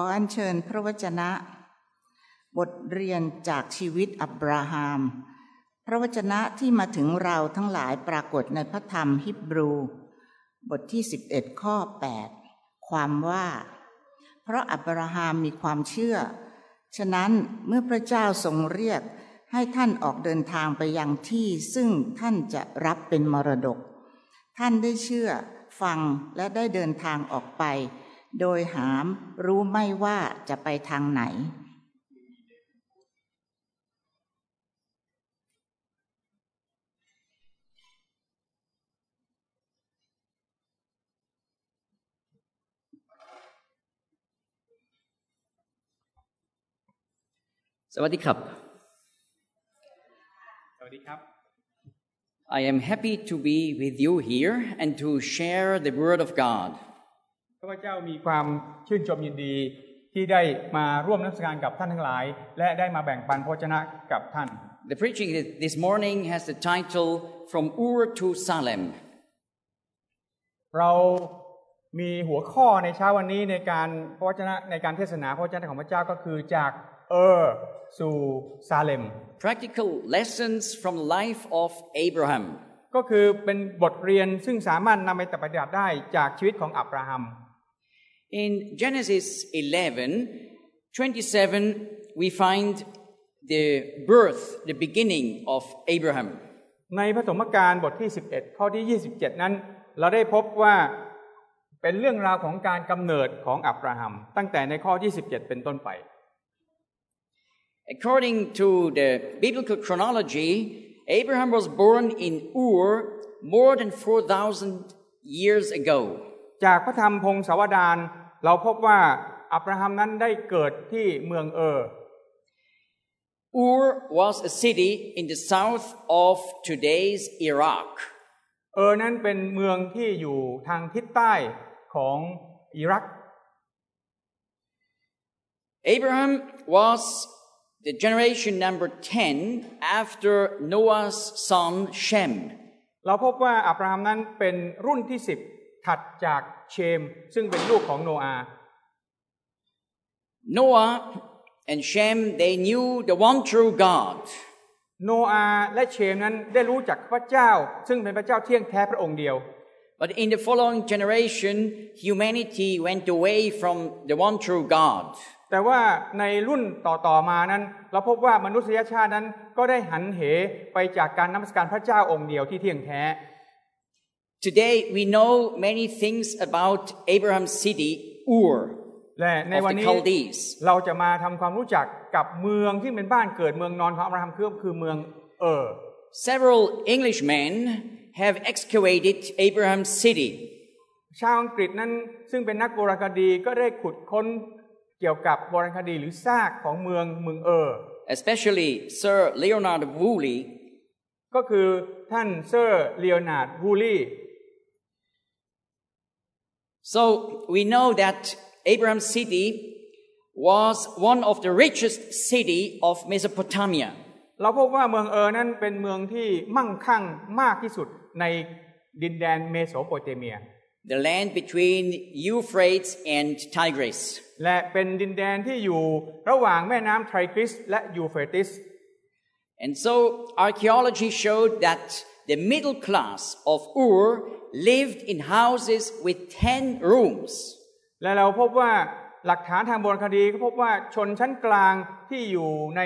ออัญเชิญพระวจนะ บทเรียนจากชีวิตอับราฮัมพระวจนะที่มาถึงเราทั้งหลายปรากฏในพระธรรมฮิบรู บทที่ 11 ข้อ 8 ความว่า เพราะอับราฮัมมีความเชื่อ ฉะนั้นเมื่อพระเจ้าทรงเรียกให้ท่านออกเดินทางไปยังที่ซึ่งท่านจะรับเป็นมรดก ท่านได้เชื่อฟังและได้เดินทางออกไป โดยหามรู้ไม่ว่าจะไปทางไหน สวัสดีครับ สวัสดีครับ I am happy to be with you here and to share the Word of God. ข้าพเจ้ามีความชื่นชมยินดีที่ได้มาร่วมนักสการกับท่านทั้งหลาย และได้มาแบ่งปันพระวจนะกับท่าน The preaching this morning has the title From Ur to Salem. เรามีหัวข้อในเช้าวันนี้ในการพระวจนะในการเทศนาพระวจนะของพระเจ้าก็คือจากเออสู่ซาเลม Practical lessons from the life of Abraham. ก็คือเป็นบทเรียนซึ่งสามารถนำไปปฏิบัติได้จากชีวิตของอับราฮัม In Genesis 11 27, we find the birth, the beginning of Abraham. ในพระสมการบทที่ 11 ข้อที่ 27 นั้น เราได้พบว่าเป็นเรื่องราวของการกำเนิดของอับราฮัม ตั้งแต่ในข้อที่ 17 เป็นต้นไป According to the biblical chronology, Abraham was born in Ur more than 4,000 years ago. จากพระธรรมพงศาวดารเราพบว่าอับราฮัมนั้นได้เกิดที่เมืองเออ Ur was a city in the south of today's Iraq. เออนั้นเป็นเมืองที่อยู่ทางทิศใต้ของอิรัก Abraham was the generation number 10 after Noah's son Shem. เราพบว่าอับราฮัมนั้นเป็นรุ่นที่ 10 ถัดจากเชมซึ่งเป็นลูกของโนอาห์ Noah and Shem, they knew the one true God. โนอาห์และเชมนั้นได้รู้จักพระเจ้า ซึ่งเป็นพระเจ้าเที่ยงแท้พระองค์เดียว But in the following generation, humanity went away from the one true God. แต่ว่าในรุ่นต่อๆมานั้น เราพบว่ามนุษยชาตินั้นก็ได้หันเหไปจากการนมัสการพระเจ้าองค์เดียวที่เที่ยงแท้ Today, we know many things about Abraham's city, Ur, และใน of วัน the นี้ Chaldees. เราจะมาทำความรู้จักกับเมืองที่เป็นบ้านเกิดเมืองนอนของอับราฮัมคือคือเมืองเออ Several Englishmen have excavated Abraham's city. ชาวอังกฤษนั้นซึ่งเป็นนักโบราณคดีก็ได้ขุดค้นเกี่ยวกับโบราณคดีหรือซากของเมืองเมืองเออ especially Sir Leonard Woolley, ก็คือท่านเซอร์เลโอนาร์ดวูลี So we know that Abraham's city was one of the richest city of Mesopotamia. เราพบว่าเมืองเออนั้นเป็นเมืองที่มั่งคั่งมากที่สุดในดินแดนเมโสโปเตเมีย the land between Euphrates and Tigris. และเป็นดินแดนที่อยู่ระหว่างแม่น้ำไทกริสและยูเฟรติส And so archaeology showed that the middle class of Ur lived in houses with 10 rooms. และเราพบว่าหลักฐานทางโบราณคดีก็พบว่าชนชั้นกลางที่อยู่ใน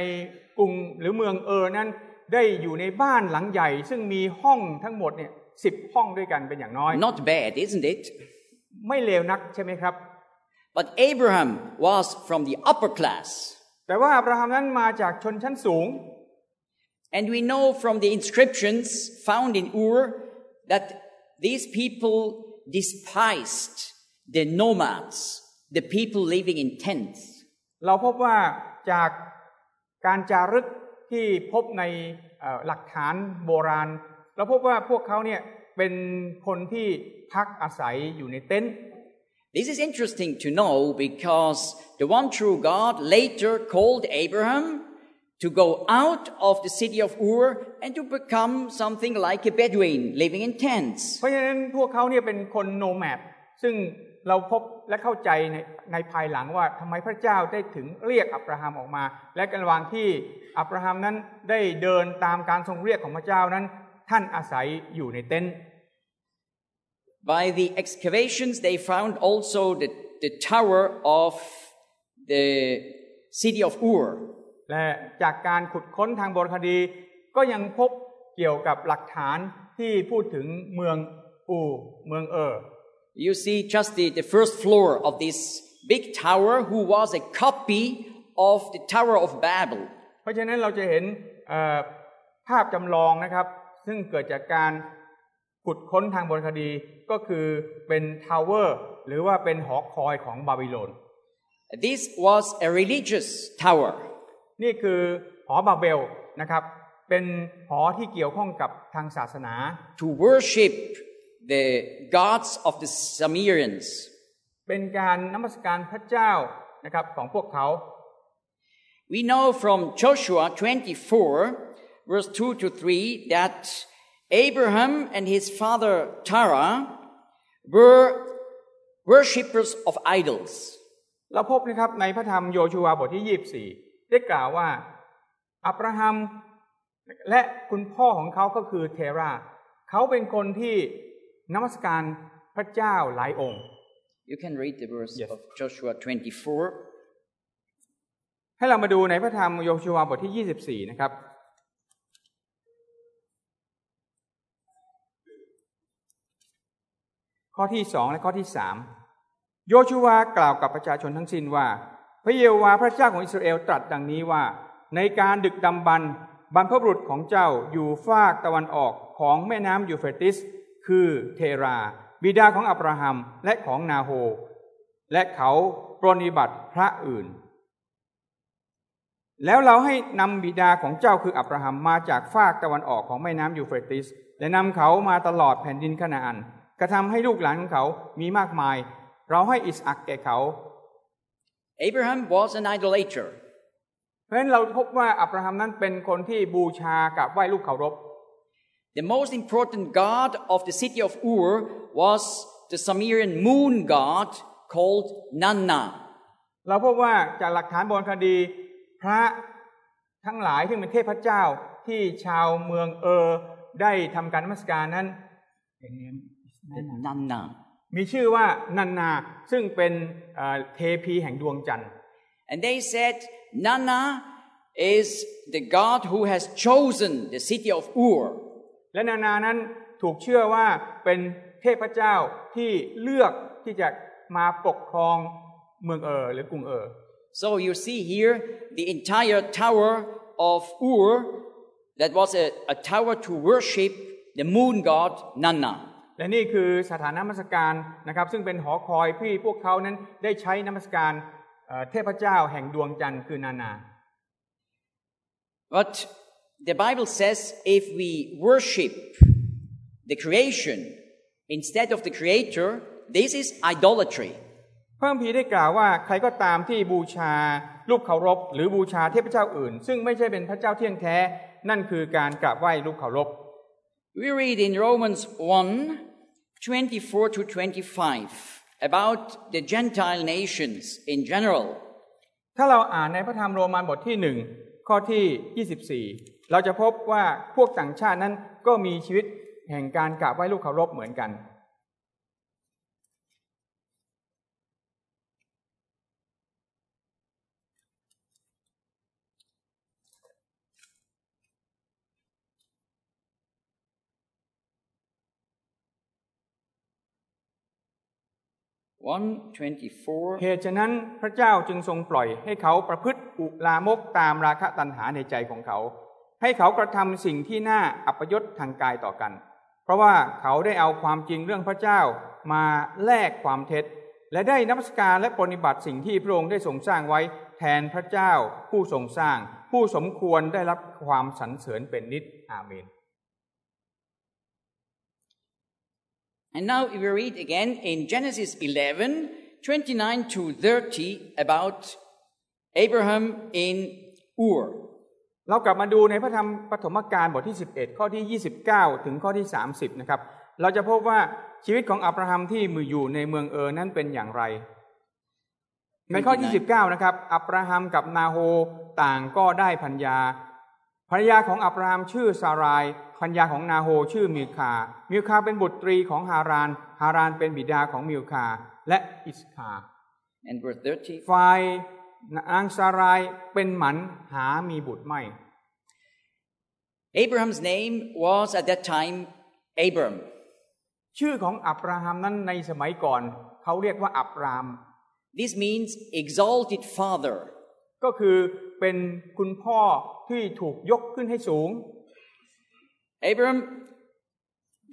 กรุงหรือเมืองเออนั้น ได้อยู่ในบ้านหลังใหญ่ ซึ่งมีห้องทั้งหมดเนี่ยสิบห้องด้วยกันเป็นอย่างน้อย Not bad, isn't it? ไม่เลวนักใช่ไหมครับ But Abraham was from the upper class. แต่ว่าอับราฮัมนั้นมาจากชนชั้นสูง And we know from the inscriptions found in Ur that these people despised the nomads, the people living in tents. เราพบว่าจากการจารึกที่พบในเอ่อหลักฐานโบราณ เราพบว่าพวกเขาเนี่ยเป็นคนที่พักอาศัยอยู่ในเต็นท์ This is interesting to know because the one true God later called Abraham to go out of the city of Ur and to become something like a Bedouin living in tents. เพราะฉะนั้นพวกเขาเนี่ยเป็นคนโนแมดซึ่งเราพบและเข้าใจในในภายหลังว่าทำไมพระเจ้าได้ถึงเรียกอับราฮัมออกมา และกันระหว่างที่อับราฮัมนั้นได้เดินตามการทรงเรียกของพระเจ้านั้น ท่านอาศัยอยู่ในเต็นท์ By the excavations, they found also the, the tower of the city of Ur. และจากการขุดค้นทางโบราณคดี ก็ยังพบเกี่ยวกับหลักฐานที่พูดถึงเมืองอูเมืองเออ You see just the, the first floor of this big tower, who was a copy of the Tower of Babel. เพราะฉะนั้นเราจะเห็นเอ่อภาพจำลองนะครับ ซึ่งเกิดจากการขุดค้นทางโบราณคดีก็คือเป็น tower หรือว่าเป็นหอคอยของบาบิโลน This was a religious tower. นี่คือหอบาเบลนะครับ เป็นหอที่เกี่ยวข้องกับทางศาสนา to worship the gods of the Sumerians. เป็นการนมัสการพระเจ้านะครับของพวกเขา We know from Joshua 24, verse 2 to 3, that Abraham and his father Terah were worshippers of idols. เราพบนะครับในพระธรรมโยชูวาบทที่ 24 ได้กล่าวว่า อับราฮัม และคุณพ่อของเขาก็คือเทรา เขาเป็นคนที่นมัสการพระเจ้าหลายองค์ You can read the verse Yes. of Joshua 24. ให้เรามาดูในพระธรรมโยชูวาบทที่ 24 นะครับ ข้อที่สองและข้อที่สามโยชูวากล่าวกับประชาชนทั้งสิ้นว่า พระเยโฮวาห์พระเจ้าของอิสราเอลตรัสดังนี้ว่า ในการดึกดำบรรพ์บรรพบุรุษของเจ้าอยู่ฟากตะวันออกของแม่น้ำยูเฟรติส คือเทราห์ บิดาของอับราฮัมและของนาโฮ และเขาปรนิบัติพระอื่น แล้วเราได้นำบิดาของเจ้าคืออับราฮัมมาจากฟากตะวันออกของแม่น้ำยูเฟรติส และนำเขามาตลอดแผ่นดินคานาอันกระทำให้ลูกหลานของเขามีมากมาย เราให้อิสอักแก่เขา Abraham was an idolater. เพราะฉะนั้นเราพบว่าอับราฮัมนั้นเป็นคนที่บูชากับไหว้ลูกเคารพ The most important god of the city of Ur was the Sumerian moon god called Nanna. เราพบว่าจากหลักฐานโบราณคดีพระทั้งหลายที่เป็นเทพเจ้าที่ชาวเมืองเออได้ทำการนมัสการนั้น Nanna. มีชื่อว่านันนาซึ่งเป็นเอ่อเทพีแห่งดวงจันทร์ And they said, Nanna is the god who has chosen the city of Ur. และนานานั้นถูกเชื่อว่าเป็นเทพเจ้าที่เลือกที่จะมาปกครองเมืองเออหรือกรุงเออ So you see here the entire tower of Ur that was a, a tower to worship the moon god Nanna. และนี่คือสถานนมัสการนะครับ ซึ่งเป็นหอคอยที่พวกเขานั้นได้ใช้นมัสการเอ่อเทพเจ้าแห่งดวงจันทร์คือนานา But the Bible says if we worship the creation instead of the creator, this is idolatry. พระคัมภีร์ได้กล่าวว่าใครก็ตามที่บูชารูปเคารพ หรือบูชาเทพเจ้าอื่น ซึ่งไม่ใช่เป็นพระเจ้าเที่ยงแท้ นั่นคือการกราบไหว้รูปเคารพ We read in Romans 1 24 to 25 about the Gentile nations in general. ถ้าเราอ่านในพระธรรมโรมันบทที่หนึ่งข้อที่ 24 เราจะพบว่าพวกต่างชาตินั้นก็มีชีวิตแห่งการกราบไหว้ลูกเคารพเหมือนกัน 124เหตุฉะนั้นพระเจ้าจึงทรงปล่อยให้เขาประพฤติอุลามกตามราคะตัณหาในใจของเขา ให้เขากระทำสิ่งที่น่าอัปยศทางกายต่อกัน เพราะว่าเขาได้เอาความจริงเรื่องพระเจ้ามาแลกความเท็จ และได้นับสการและปฏิบัติสิ่งที่พระองค์ได้ทรงสร้างไว้แทนพระเจ้าผู้ทรงสร้าง ผู้สมควรได้รับความสรรเสริญเป็นนิจอาเมน And now we read again in Genesis 11 29 to 30 about Abraham in Ur. เรากลับมาดูในพระธรรมปฐมกาลบทที่ 11 ข้อที่ 29 ถึงข้อที่ 30 นะครับ เราจะพบว่าชีวิตของอับราฮัมที่เมื่ออยู่ในเมืองเออนั้นเป็นอย่างไร ในข้อที่19นะครับ อับราฮัมกับนาโฮต่างก็ได้ภรรยา ภรรยาของอับราฮัมชื่อซารายภรรยาของนาโฮชื่อมิลคา มิลคาเป็นบุตรีของฮาราน ฮารานเป็นบิดาของมิลคาและอิสคา And verse 30. ฝ่ายนางซารายเป็นหมันหามีบุตรไม่ Abraham's name was at that time Abram. ชื่อของอับราฮัมนั้นในสมัยก่อน เขาเรียกว่าอับราม This means exalted father. ก็คือเป็นคุณพ่อที่ถูกยกขึ้นให้สูง Abram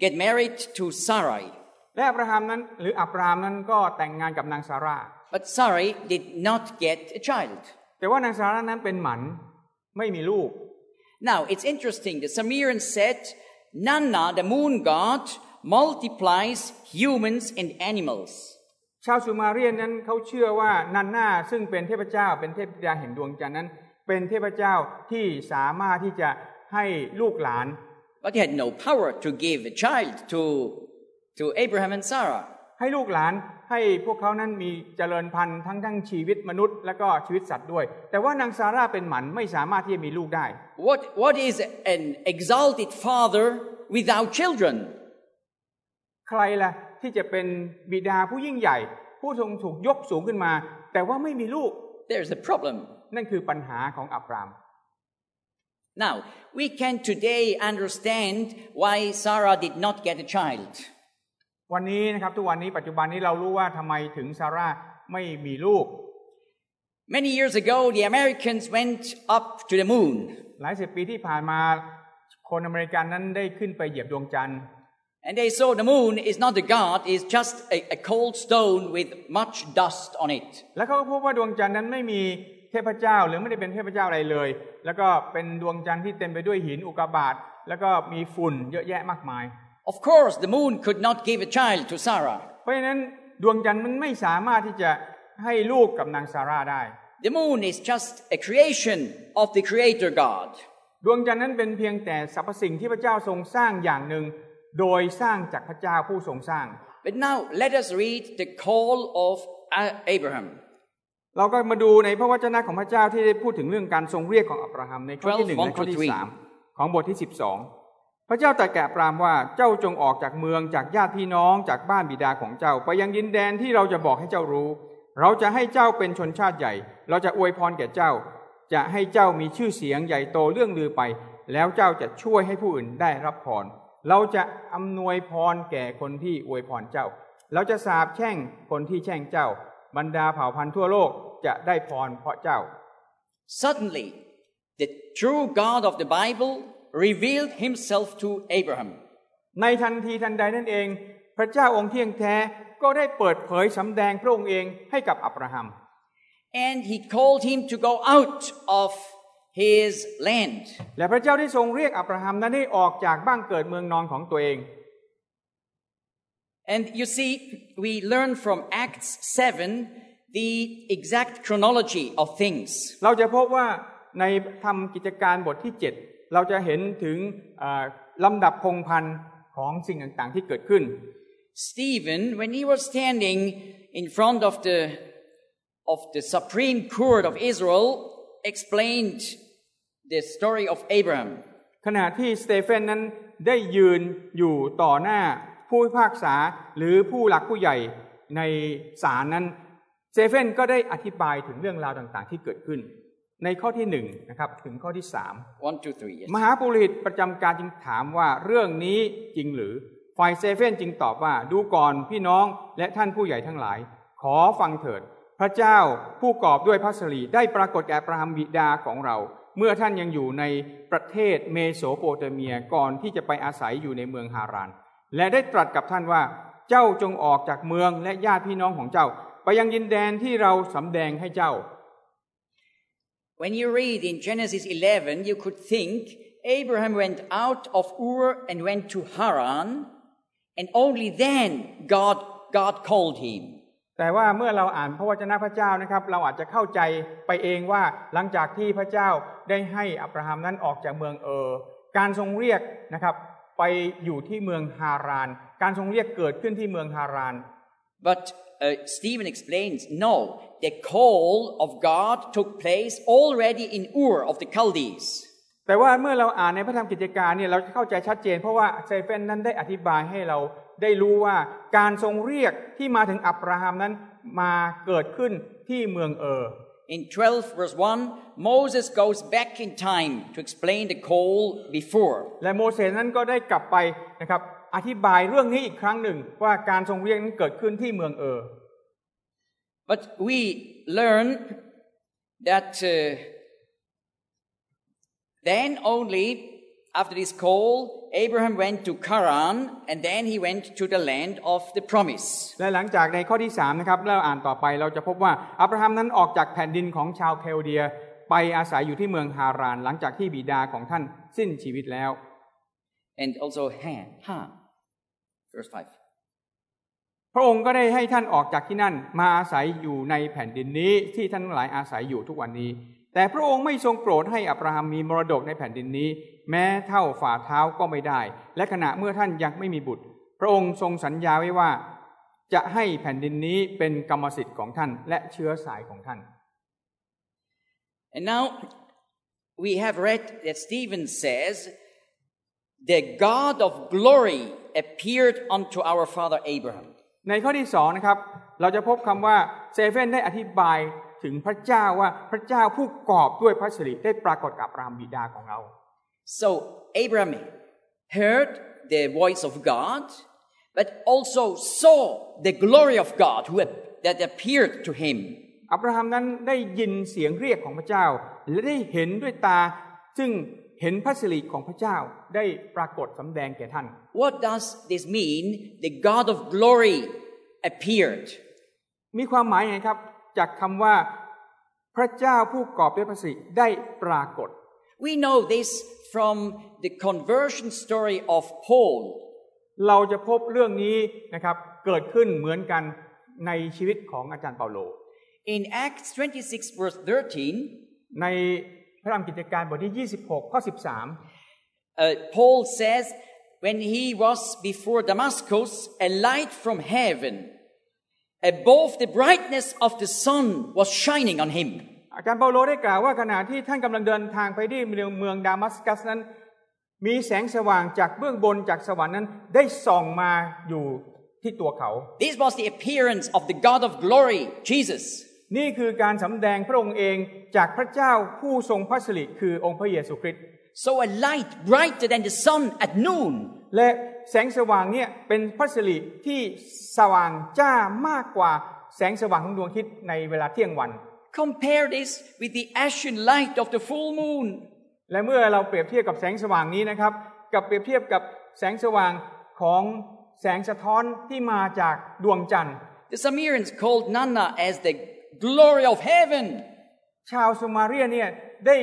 get married to Sarai, และอับราฮัมนั้นหรืออับรามนั้นก็แต่งงานกับนางซาร่า but Sarai did not get a child. แต่ว่านางซาร่านั้นเป็นหมันไม่มีลูก Now it's interesting. The Sumerians said, Nanna, the moon god, multiplies humans and animals. ชาวซูมาเรียนนั้นเขาเชื่อว่านันนาซึ่งเป็นเทพเจ้า เป็นเทพธิดาแห่งดวงจันทร์นั้น เป็นเทพเจ้าที่สามารถที่จะให้ลูกหลาน But he had no power to give a child to, to Abraham and Sarah. ให้ลูกหลานให้พวกเขานั้นมีเจริญพันธุ์ทั้งทั้งชีวิตมนุษย์ และก็ชีวิตสัตว์ด้วย แต่ว่านางซาร่าเป็นหมันไม่สามารถที่จะมีลูกได้ What, what is an exalted father without children? ใครล่ะ ที่จะเป็นบิดาผู้ยิ่งใหญ่ ผู้ทรงถูกยกสูงขึ้นมา แต่ว่าไม่มีลูก There's a problem. นั่นคือปัญหาของอับราม Now, we can today understand why Sarah did not get a child. วันนี้นะครับทุกวันนี้ปัจจุบันนี้เรารู้ว่าทำไมถึงซาร่าไม่มีลูก Many years ago, the Americans went up to the moon. หลายสิบปีที่ผ่านมาคนอเมริกันนั้นได้ขึ้นไปเหยียบดวงจันทร์ And they saw the moon is not a god, it's just a, a cold stone with much dust on it. แล้วเขาก็พบว่าดวงจันทร์นั้นไม่มีเทพเจ้าหรือไม่ได้เป็นเทพเจ้าอะไรเลย แล้วก็เป็นดวงจันทร์ที่เต็มไปด้วยหินอุกกาบาตแล้วก็มีฝุ่นเยอะแยะมากมาย Of course, the moon could not give a child to Sarah. เพราะฉะนั้นดวงจันทร์มันไม่สามารถที่จะให้ลูกกับนางซาร่าได้ The moon is just a creation of the Creator God. ดวงจันทร์นั้นเป็นเพียงแต่สรรพสิ่งที่พระเจ้าทรงสร้างอย่างหนึ่ง โดยสร้างจากพระเจ้าผู้ทรงสร้าง But now let us read the call of A- Abraham. เราก็มาดูในพระวจนะของพระเจ้าที่ได้พูดถึงเรื่องการทรงเรียกของอับราฮัมในข้อที่หนึ่ง12และข้อที่1สามของบทที่สิบสองพระเจ้าตรัสแก่อับรามว่าเจ้าจงออกจากเมืองจากญาติพี่น้องจากบ้านบิดาของเจ้า ไปยังดินแดนที่เราจะบอกให้เจ้ารู้ เราจะให้เจ้าเป็นชนชาติใหญ่ เราจะอวยพรแก่เจ้า จะให้เจ้ามีชื่อเสียงใหญ่โตเรื่องลือไป แล้วเจ้าจะช่วยให้ผู้อื่นได้รับพร เราจะอำนวยพรแก่คนที่อวยพรเจ้า เราจะสาบแช่งคนที่แช่งเจ้า บรรดาเผ่าพันธุ์ทั่วโลกจะได้พรเพราะเจ้า Suddenly, the true God of the Bible revealed himself to Abraham. ในทันทีทันใดนั่นเอง พระเจ้าองค์เที่ยงแท้ก็ได้เปิดเผยสำแดงพระองค์เองให้กับอับราฮัม And he called him to go out of his land. และพระเจ้าได้ทรงเรียกอับราฮัมนั้นให้ออกจากบ้านเกิดเมืองนอนของตัวเอง and you see we learn from Acts 7 the exact chronology of things. เราจะพบว่าในธรรมกิจการบทที่ 7 เราจะเห็นถึงลำดับพงพันธ์ของสิ่งต่างๆที่เกิดขึ้น Stephen when he was standing in front of the of the Supreme Court of Israel explained the story of Abraham. ขณะที่สเทเฟนนั้นได้ยืนอยู่ต่อหน้าผู้พิพากษาหรือผู้หลักผู้ใหญ่ในศาลนั้นสเทเฟนก็ได้อธิบายถึงเรื่องราวต่างๆ ที่เกิดขึ้น ในข้อที่หนึ่งนะครับถึงข้อที่สาม One, two, three. Yes. มหาปุโรหิตประจำการจึงถามว่าเรื่องนี้จริงหรือฝ่ายสเทเฟนจึงตอบว่าดูก่อนพี่น้องและท่านผู้ใหญ่ทั้งหลาย ขอฟังเถิด พระเจ้าผู้กอบด้วยพระสิริได้ปรากฏแก่อับราฮัมบิดาของเรา เมื่อท่านยังอยู่ในประเทศเมโสโปเตเมียก่อนที่จะไปอาศัยอยู่ในเมืองฮาราน และได้ตรัสกับท่านว่าเจ้าจงออกจากเมืองและญาติพี่น้องของเจ้า ไปยังดินแดนที่เราสำแดงให้เจ้า When you read in Genesis 11, you could think Abraham went out of Ur and went to Haran, and only then God, God called him. แต่ว่าเมื่อเราอ่านพระวจนะพระเจ้านะครับ เราอาจจะเข้าใจไปเองว่าหลังจากที่พระเจ้า ได้ให้อับราฮัมนั้นออกจากเมืองเออ การทรงเรียกนะครับไปอยู่ที่เมืองฮาราน การทรงเรียกเกิดขึ้นที่เมืองฮาราน But uh, Stephen explains no, the call of God took place already in Ur of the Chaldees. แต่ว่าเมื่อเราอ่านในพระธรรมกิจการเนี่ยเราจะเข้าใจชัดเจน เพราะว่าเซเฟนนั้นได้อธิบายให้เราได้รู้ว่าการทรงเรียกที่มาถึงอับราฮัมนั้นมาเกิดขึ้นที่เมืองเออ In 12 verse 1, Moses goes back in time to explain the call before. และโมเสสนั้นก็ได้กลับไปนะครับอธิบายเรื่องนี้อีกครั้งหนึ่งว่าการทรงเรียกนั้นเกิดขึ้นที่เมืองเออ But we learn that uh, then only after this call, Abraham went to Haran and then he went to the land of the promise. และหลังจากในข้อที่3นะครับเราอ่านต่อไปเราจะพบว่าอับราฮัมนั้นออกจากแผ่นดินของชาวเคลเดีย ไปอาศัยอยู่ที่เมืองฮาราน หลังจากที่บิดาของท่านสิ้นชีวิตแล้ว And also Ham, Ham. Verse 5. พระองค์ก็ได้ให้ท่านออกจากที่นั่น มาอาศัยอยู่ในแผ่นดินนี้ที่ท่านทั้งหลายอาศัยอยู่ทุกวันนี้ แต่พระองค์ไม่ทรงโปรดให้อับราฮัมมีมรดกในแผ่นดินนี้ แม้เท่าฝ่าเท้าก็ไม่ได้ และขณะเมื่อท่านยังไม่มีบุตร พระองค์ทรงสัญญาไว้ว่า จะให้แผ่นดินนี้เป็นกรรมสิทธิ์ของท่านและเชื้อสายของท่าน And now we have read that Stephen says, the God of glory appeared unto our father Abraham. ในข้อที่สองนะครับ เราจะพบคำว่าเซเฟนได้อธิบาย ถึงพระเจ้าว่าพระเจ้าผู้กอบด้วยพระสิริได้ปรากฏกับอับรามบิดาของเรา So Abraham heard the voice of God, but also saw the glory of God who, that appeared to him. อับราฮัมนั้นได้ยินเสียงเรียกของพระเจ้า และได้เห็นด้วยตา ซึ่งเห็นพระสิริของพระเจ้าได้ปรากฏสำแดงแก่ท่าน What does this mean? The God of glory appeared. มีความหมายไงครับ จากคำว่า พระเจ้าผู้กอบด้วยพระสิริได้ปรากฏ We know this from the conversion story of Paul. เราจะพบเรื่องนี้นะครับเกิดขึ้นเหมือนกันในชีวิตของอาจารย์เปาโล In Acts 26, verse 13, ในพระธรรมกิจการบทที่ 26 ข้อ uh, Paul says, When he was before Damascus, a light from heaven, above the brightness of the sun, was shining on him. 13อาจารย์เปาโลได้กล่าวว่าขณะที่ท่านกำลังเดินทางไปที่เมืองเมืองดามัสกัสนั้น มีแสงสว่างจากเบื้องบนจากสวรรค์นั้นได้ส่องมาอยู่ที่ตัวเขา This was the appearance of the God of glory, Jesus. นี่คือการสำแดงพระองค์เองจากพระเจ้าผู้ทรงพระสิริคือองค์พระเยซูคริสต์ So a light brighter than the sun at noon. และแสงสว่างเนี่ยเป็นพระสิริที่สว่างจ้ามากกว่าแสงสว่างของดวงอาทิตย์ในเวลาเที่ยงวัน Compare this with the ashen light of the full moon. และเมื่อเราเปรียบเทียบกับแสงสว่างนี้นะครับ กับเปรียบเทียบกับแสงสว่างของแสงสะท้อนที่มาจากดวงจันทร์ The Samaritans called Nana as the glory of heaven. ชาวซูมาเรียเนี่ยได้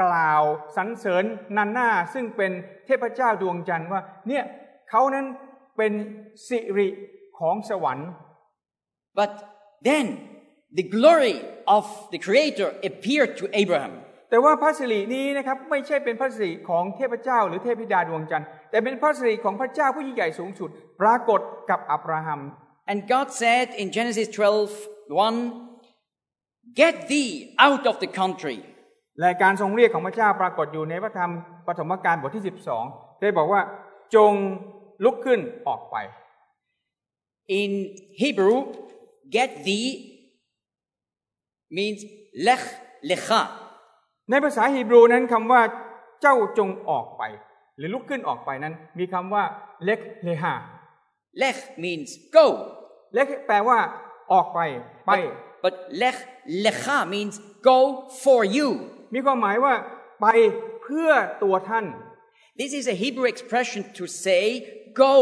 กล่าวสรรเสริญนันนาซึ่งเป็นเทพเจ้าดวงจันทร์ว่า เนี่ยเขานั้นเป็นสิริของสวรรค์ But then the glory of the Creator appeared to Abraham. แต่ว่าพระสิรินี้นะครับไม่ใช่เป็นพระสิริของเทพเจ้า หรือเทพธิดาดวงจันทร์แต่เป็นพระสิริของพระเจ้าผู้ยิ่งใหญ่สูงสุด ปรากฏกับอับราฮัม And God said in Genesis 12 1, Get thee out of the country. และการทรงเรียกของพระเจ้าปรากฏอยู่ในพระธรรมปฐมกาลบทที่ 12 ได้บอกว่าจงลุกขึ้นออกไป In Hebrew, get thee means lech lecha. ในภาษาฮีบรูนั้นคำว่าเจ้าจงออกไป หรือลุกขึ้นออกไปนั้น มีคำว่าเล็กเลหา Lech means go. เล็กแปลว่าออกไปไป But, but lech lecha means go for you. มีความหมายว่าไปเพื่อตัวท่าน This is a Hebrew expression to say, go.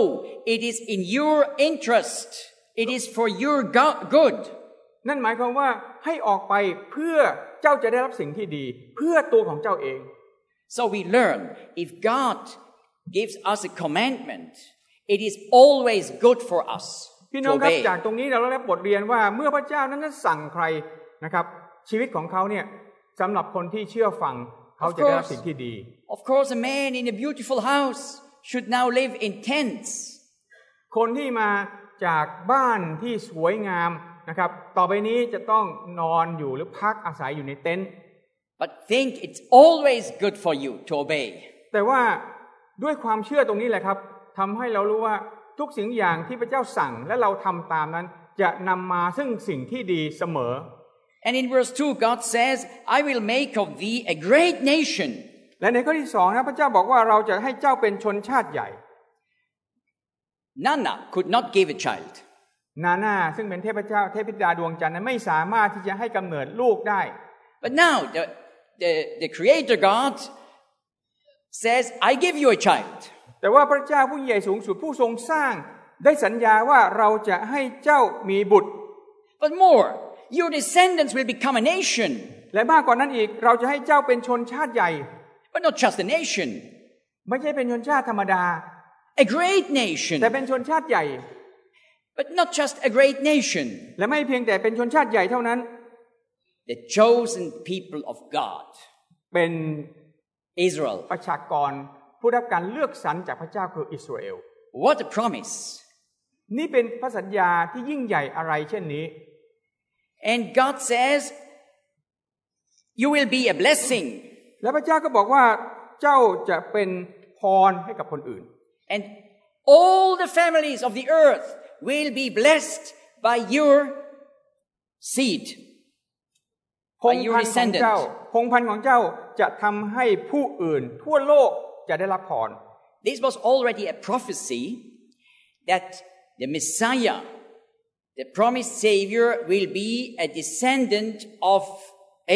It is in your interest. It is for your go- good. นั่นหมายความว่าให้ออกไปเพื่อเจ้าจะได้รับสิ่งที่ดี เพื่อตัวของเจ้าเอง So we learn if God gives us a commandment, it is always good for us พี่ to น้องครับ obey. จากตรงนี้เราได้รับบทเรียนว่าเมื่อพระเจ้านั้นสั่งใครนะครับ ชีวิตของเขาเนี่ย สำหรับคนที่เชื่อฟังเขาจะได้รับสิ่งที่ดี Of course, a man in a beautiful house should now live in tents. คนที่มาจากบ้านที่สวยงามนะครับ ต่อไปนี้จะต้องนอนอยู่หรือพักอาศัยอยู่ในเต็นท์ But think it's always good for you to obey. แต่ว่าด้วยความเชื่อตรงนี้แหละครับทำให้เรารู้ว่าทุกสิ่งอย่างที่พระเจ้าสั่งและเราทำตามนั้น จะนำมาซึ่งสิ่งที่ดีเสมอ And in verse 2, God says, I will make of thee a great nation. และในข้อที่สองนะพระเจ้าบอกว่าเราจะให้เจ้าเป็นชนชาติใหญ่ Nana could not give a child. นาน่าซึ่งเป็นเทพเจ้าเทพธิดาดวงจันทร์นั้นไม่สามารถที่จะให้กำเนิดลูกได้ But now the, the, the Creator God says, I give you a child. แต่ว่าพระเจ้าผู้ใหญ่สูงสุดผู้ทรงสร้าง ได้สัญญาว่าเราจะให้เจ้ามีบุตร But more, your descendants will become a nation, และมากกว่านั้นอีกเราจะให้เจ้าเป็นชนชาติใหญ่ but not just a nation, ไม่ใช่เป็นชนชาติธรรมดา a great nation, แต่เป็นชนชาติใหญ่ but not just a great nation, และไม่เพียงแต่เป็นชนชาติใหญ่เท่านั้น the chosen people of God, เป็น Israel. ประชากรผู้ได้รับการเลือกสรรจากพระเจ้าคืออิสราเอล What a promise. นี่เป็นพระสัญญาที่ยิ่งใหญ่อะไรเช่นนี้ And God says, You will be a blessing, และพระเจ้าก็บอกว่าเจ้าจะเป็นพรให้กับคนอื่น and all the families of the earth will be blessed by your seed, พ by ง your พันธุ์ของเจ้า descendant. พงพันธุ์ของเจ้าจะทำให้ผู้อื่น ทั่วโลกจะได้รับพร This was already a prophecy that the Messiah, the promised Savior, will be a descendant of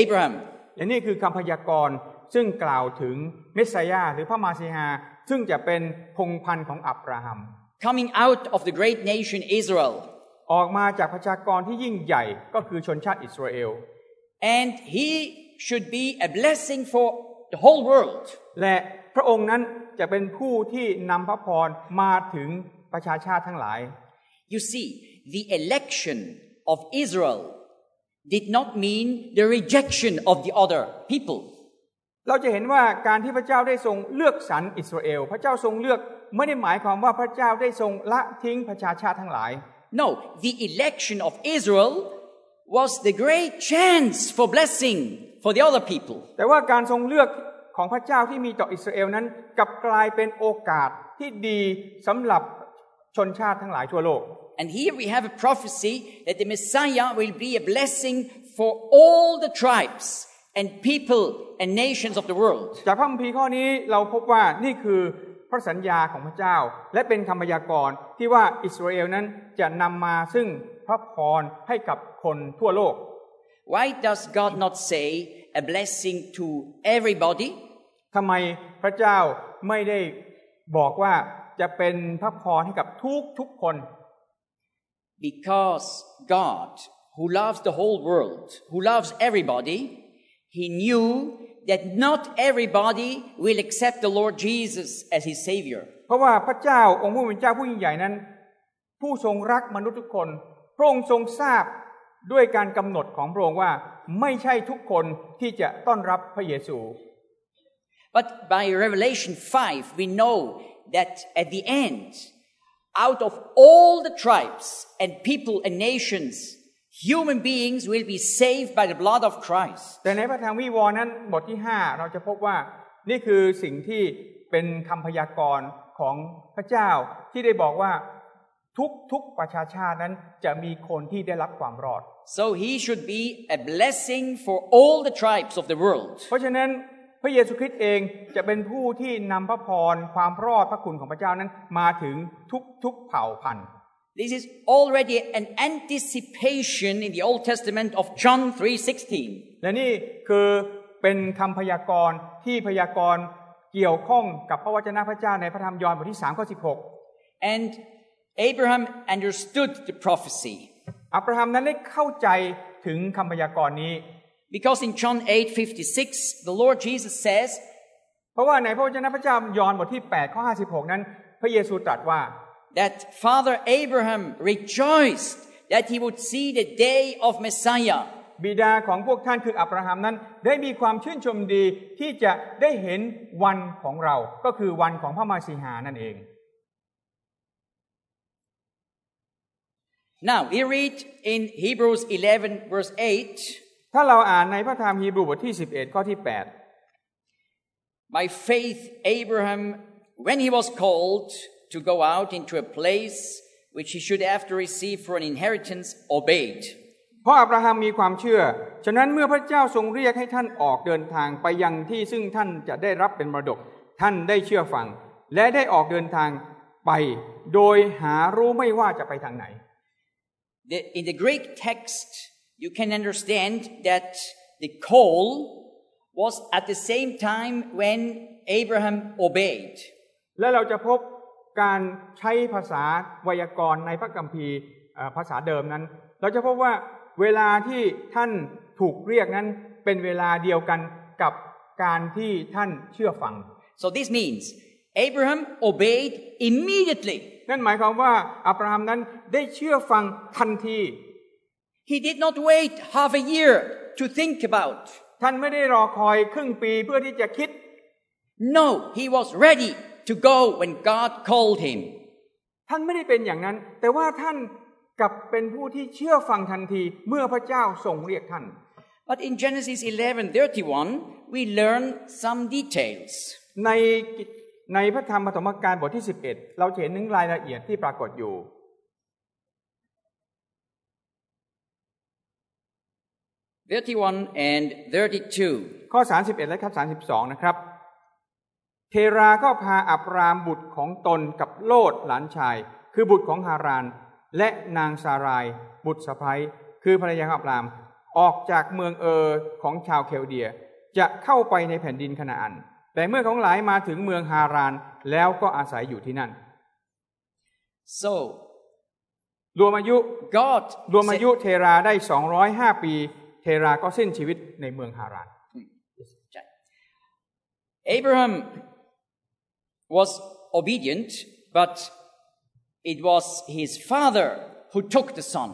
Abraham. และนี่คือคำพยากรณ์ซึ่งกล่าวถึงเมสสายาหรือพระมาซีฮาซึ่งจะเป็นพงพันธุ์ของอับราฮัม coming out of the great nation Israel. ออกมาจากประชากรที่ยิ่งใหญ่ก็คือชนชาติอิสราเอล And he should be a blessing for the whole world. และพระองค์นั้นจะเป็นผู้ที่นำพระพรมาถึงประชาชาติทั้งหลาย You see, the election of Israel did not mean the rejection of the other people. เราจะเห็นว่าการที่พระเจ้าได้ทรงเลือกสรรอิสราเอล พระเจ้าทรงเลือกไม่ได้หมายความว่าพระเจ้าได้ทรงละทิ้งประชาชาติทั้งหลาย No, the election of Israel was the great chance for blessing for the other people. แต่ว่าการทรงเลือกของพระเจ้าที่มีต่ออิสราเอลนั้นกลับกลายเป็นโอกาสที่ดีสำหรับ ชนชาติทั้งหลายทั่วโลก And here we have a prophecy that the Messiah will be a blessing for all the tribes and people and nations of the world. จากพระคัมภีร์ข้อนี้เราพบว่านี่คือพระสัญญาของพระเจ้า และเป็นคำพยากรณ์ที่ว่าอิสราเอลนั้นจะนำมาซึ่งพระพรให้กับคนทั่วโลก Why does God not say a blessing to everybody? ทำไมพระเจ้าไม่ได้บอกว่า จะเป็นพระพรให้กับทุกทุกคน Because God, who loves the whole world, who loves everybody, He knew that not everybody will accept the Lord Jesus as His Savior. เพราะว่าพระเจ้าองค์ผู้เป็นเจ้าผู้ยิ่งใหญ่นั้น ผู้ทรงรักมนุษย์ทุกคนพระองค์ทรงทราบด้วยการกำหนดของพระองค์ว่าไม่ใช่ทุกคนที่จะต้อนรับพระเยซู But by Revelation 5, we know that at the end, out of all the tribes and people and nations, human beings will be saved by the blood of Christ. แต่ในพระธรรมวิวรณ์นั้นบทที่ 5 เราจะพบว่านี่คือสิ่งที่เป็นคำพยากรณ์ของพระเจ้าที่ได้บอกว่าทุกทุกประชาชาตินั้นจะมีคนที่ได้รับความรอด So he should be a blessing for all the tribes of the world. เพราะฉะนั้น พระเยซูคริสต์เองจะเป็นผู้ที่นำพระพรความรอดพระคุณของพระเจ้านั้นมาถึงทุกทุกเผ่าพันธุ์ This is already an anticipation in the Old Testament of John 3:16. และนี่คือเป็นคำพยากรณ์ที่พยากรณ์เกี่ยวข้องกับพระวจนะพระเจ้าในพระธรรมยอห์นบทที่3ข้อ16 And Abraham understood the prophecy อับราฮัมนั้นได้เข้าใจถึงคำพยากรณ์นี้ because in John 8:56 the Lord Jesus says, เพราะว่าในพระวจนะพระเจ้ายอห์นบทที่8ข้อ56 นั้น พระเยซูตรัสว่า that Father Abraham rejoiced that he would see the day of Messiah. บิดาของพวกท่านคืออับราฮัมนั้น ได้มีความชื่นชมดีที่จะได้เห็นวันของเรา ก็คือวันของพระมาสีหานั่นเอง Now, we read in Hebrews 11, verse 8 ถ้าเราอ่านในพระธรรมฮีบรูบทที่ 11 ข้อที่ By faith, Abraham, when he was called to go out into a place which he should after receive for an inheritance, obeyed. 8เพราะอับราฮัมมีความเชื่อ ฉะนั้นเมื่อพระเจ้าทรงเรียกให้ท่านออกเดินทางไปยังที่ซึ่งท่านจะได้รับเป็นมรดก ท่านได้เชื่อฟัง และได้ออกเดินทางไปโดยหารู้ไม่ว่าจะไปทางไหน The- in the Greek text, you can understand that the call was at the same time when Abraham obeyed. และเราจะพบการใช้ภาษาไวยากรณ์ในพระคัมภีร์เอ่อภาษาเดิมนั้น เราจะพบว่าเวลาที่ท่านถูกเรียกนั้นเป็นเวลาเดียวกันกับการที่ท่านเชื่อฟัง So this means Abraham obeyed immediately. นั่นหมายความว่าอับราฮัมนั้นได้เชื่อฟังทันที He did not wait half a year to think about. ท่านไม่ได้รอคอยครึ่งปีเพื่อที่จะคิด No, he was ready to go when God called him. ท่านไม่ได้เป็นอย่างนั้น แต่ว่าท่านกลับเป็นผู้ที่เชื่อฟังทันทีเมื่อพระเจ้าทรงเรียกท่าน But in Genesis 11:31, we learn some details. ในกิในพระธรรมปฐมกาลบทที่ 11 เราจะเห็นถึงรายละเอียดที่ปรากฏอยู่ 31 and 32. ข้อ 31 และครับ 32 นะครับ เทราก็พาอับรามบุตรของตนกับโลดหลานชาย คือบุตรของฮาราน และนางซาราย บุตรสะพ้ยคือภรรยาของอับราม ออกจากเมืองเออของชาวเคลเดีย จะเข้าไปในแผ่นดินคณาอัน แต่เมื่อของหลายมาถึงเมืองฮาราน แล้วก็อาศัยอยู่ที่นั่น So, รวมอายุ God รวมอา said- ยุเทราได้ 205 ปี เทราก็สิ้นชีวิตในเมืองฮาราน Abraham was obedient, but it was his father who took the son.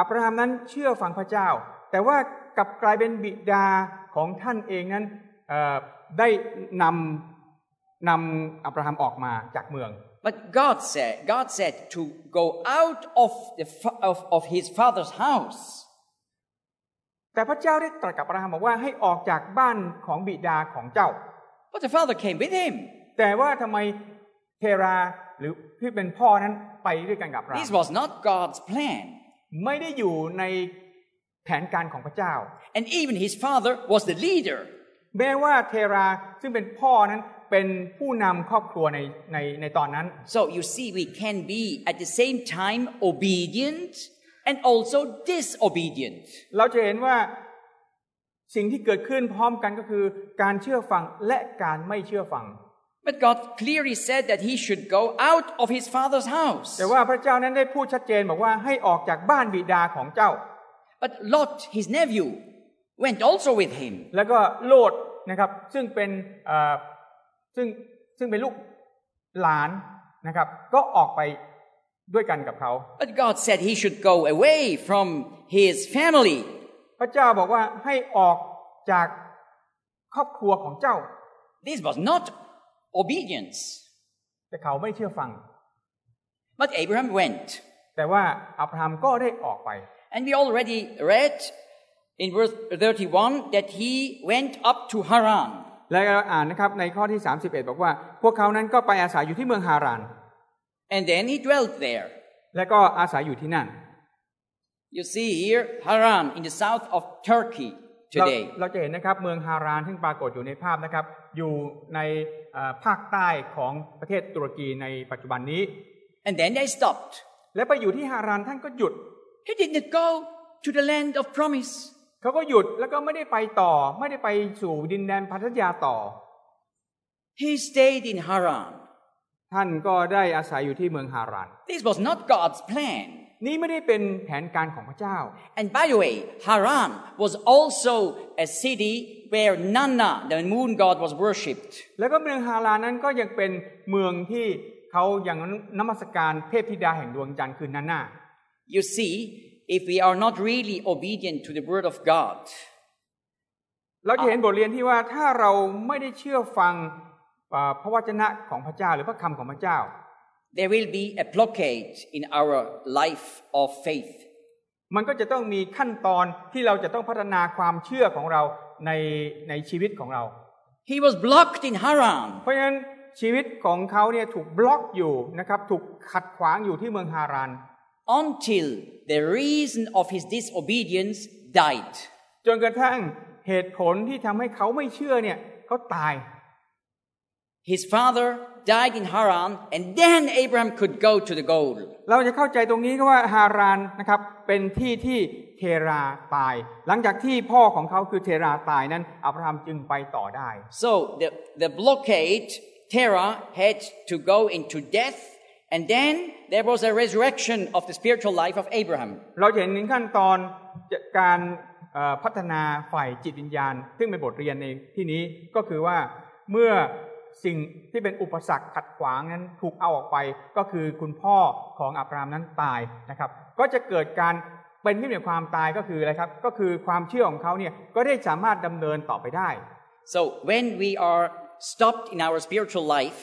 อับราฮัมนั้นเชื่อฟังพระเจ้า แต่ว่ากลับกลายเป็นบิดาของท่านเองนั้นเอ่อได้นำนำอับราฮัมออกมาจากเมือง But God said, God said to go out of, the, fa- of, of his father's house. แต่พระเจ้าได้ตรัสกับอับราฮัมบอกว่าให้ออกจากบ้านของบิดาของเจ้า But the father came with him. แต่ว่าทำไมเทราหรือที่เป็นพ่อนั้นไปด้วยกันกับอับราฮั This ม was not God's plan. ไม่ได้อยู่ในแผนการของพระเจ้า And even his father was the leader. แม้ว่าเทราซึ่งเป็นพ่อนั้นเป็นผู้นำครอบครัวในในในตอนนั้น So you see, we can be at the same time obedient and also disobedient. เราจะเห็นว่าสิ่งที่เกิดขึ้นพร้อมกันก็คือการเชื่อฟังและการไม่เชื่อฟัง But God clearly said that he should go out of his father's house. แต่ว่าพระเจ้านั้นได้พูดชัดเจนบอกว่าให้ออกจากบ้านบิดาของเจ้า But Lot, his nephew, went also with him. แล้วก็โลดนะครับซึ่งเป็นเอ่อซึ่งซึ่งเป็นลูกหลานนะครับ ก็ออกไป ด้วยกันกับเขา But God said he should go away from his family. พระเจ้าบอกว่าให้ออกจากครอบครัวของเจ้า This was not obedience. แต่เขาไม่เชื่อฟัง But Abraham went. แต่ว่าอับราฮัมก็ได้ออกไป And we already read in verse 31 that he went up to Haran. และเราอ่านนะครับในข้อที่ 31 บอกว่า พวกเขานั้นก็ไปอาศัยอยู่ที่เมืองฮาราน And then he dwelt there. และก็อาศัยอยู่ที่นั่น You see here Haran in the south of Turkey เรา today. เราจะเห็นนะครับเมืองฮารานที่งปรากฏอยู่ในภาพนะครับ อยู่ในเอ่อภาคใต้ของประเทศตุรกีในปัจจุบันนี้ And then they stopped. และไปอยู่ที่ฮารานท่านก็หยุด He didn't go to the land of promise. เขาก็หยุดแล้วก็ไม่ได้ไปต่อ ไม่ได้ไปสู่ดินแดนพันธยาต่อ He stayed in Haran. ท่านก็ได้อาศัยอยู่ที่เมืองฮาราน This was not God's plan. นี่ไม่ได้เป็นแผนการของพระเจ้า And by the way, Haran was also a city where Nana, the moon god, was worshipped. แล้วก็เมืองฮารานนั้นก็ยังเป็นเมืองที่เขายังนมัสการเทพธิดาแห่งดวงจันทร์คือนานา You see, if we are not really obedient to the word of God, เราจะเห็นบทเรียนที่ว่าถ้าเราไม่ได้เชื่อฟังเอ่อ พระวจนะของพระเจ้าหรือพระคำของพระเจ้า there will be a blockade in our life of faith. มันก็จะต้องมีขั้นตอนที่เราจะต้องพัฒนาความเชื่อของเราในในชีวิตของเรา He was blocked in Haran. เพราะฉะนั้นชีวิตของเขาเนี่ยถูกบล็อกอยู่นะครับถูกขัดขวางอยู่ที่เมืองฮาราน until the reason of his disobedience died. จนกระทั่งเหตุผลที่ทำให้เขาไม่เชื่อเนี่ยเขาตาย His father died in Haran, and then Abraham could go to the goal. เราจะเข้าใจตรงนี้ก็ว่าฮารานนะครับเป็นที่ที่เทราตาย หลังจากที่พ่อของเขาคือเทราตายนั้นอับราฮัมจึงไปต่อได้ So the, the blockade, Terah, had to go into death, and then there was a resurrection of the spiritual life of Abraham. เราจะเห็นถึงขั้นตอนการเอ่อพัฒนาฝ่ายจิตวิญญาณ ซึ่งเป็นบทเรียนในที่นี้ก็คือว่าเมื่อ สิ่งที่เป็นอุปสรรคขัดขวางนั้นถูกเอาออกไป ก็คือคุณพ่อของอับราฮัมนั้นตายนะครับ ก็จะเกิดการเป็นที่มีความตายก็คืออะไรครับ ก็คือความเชื่อของเขาเนี่ยก็ได้สามารถดำเนินต่อไปได้ So when we are stopped in our spiritual life,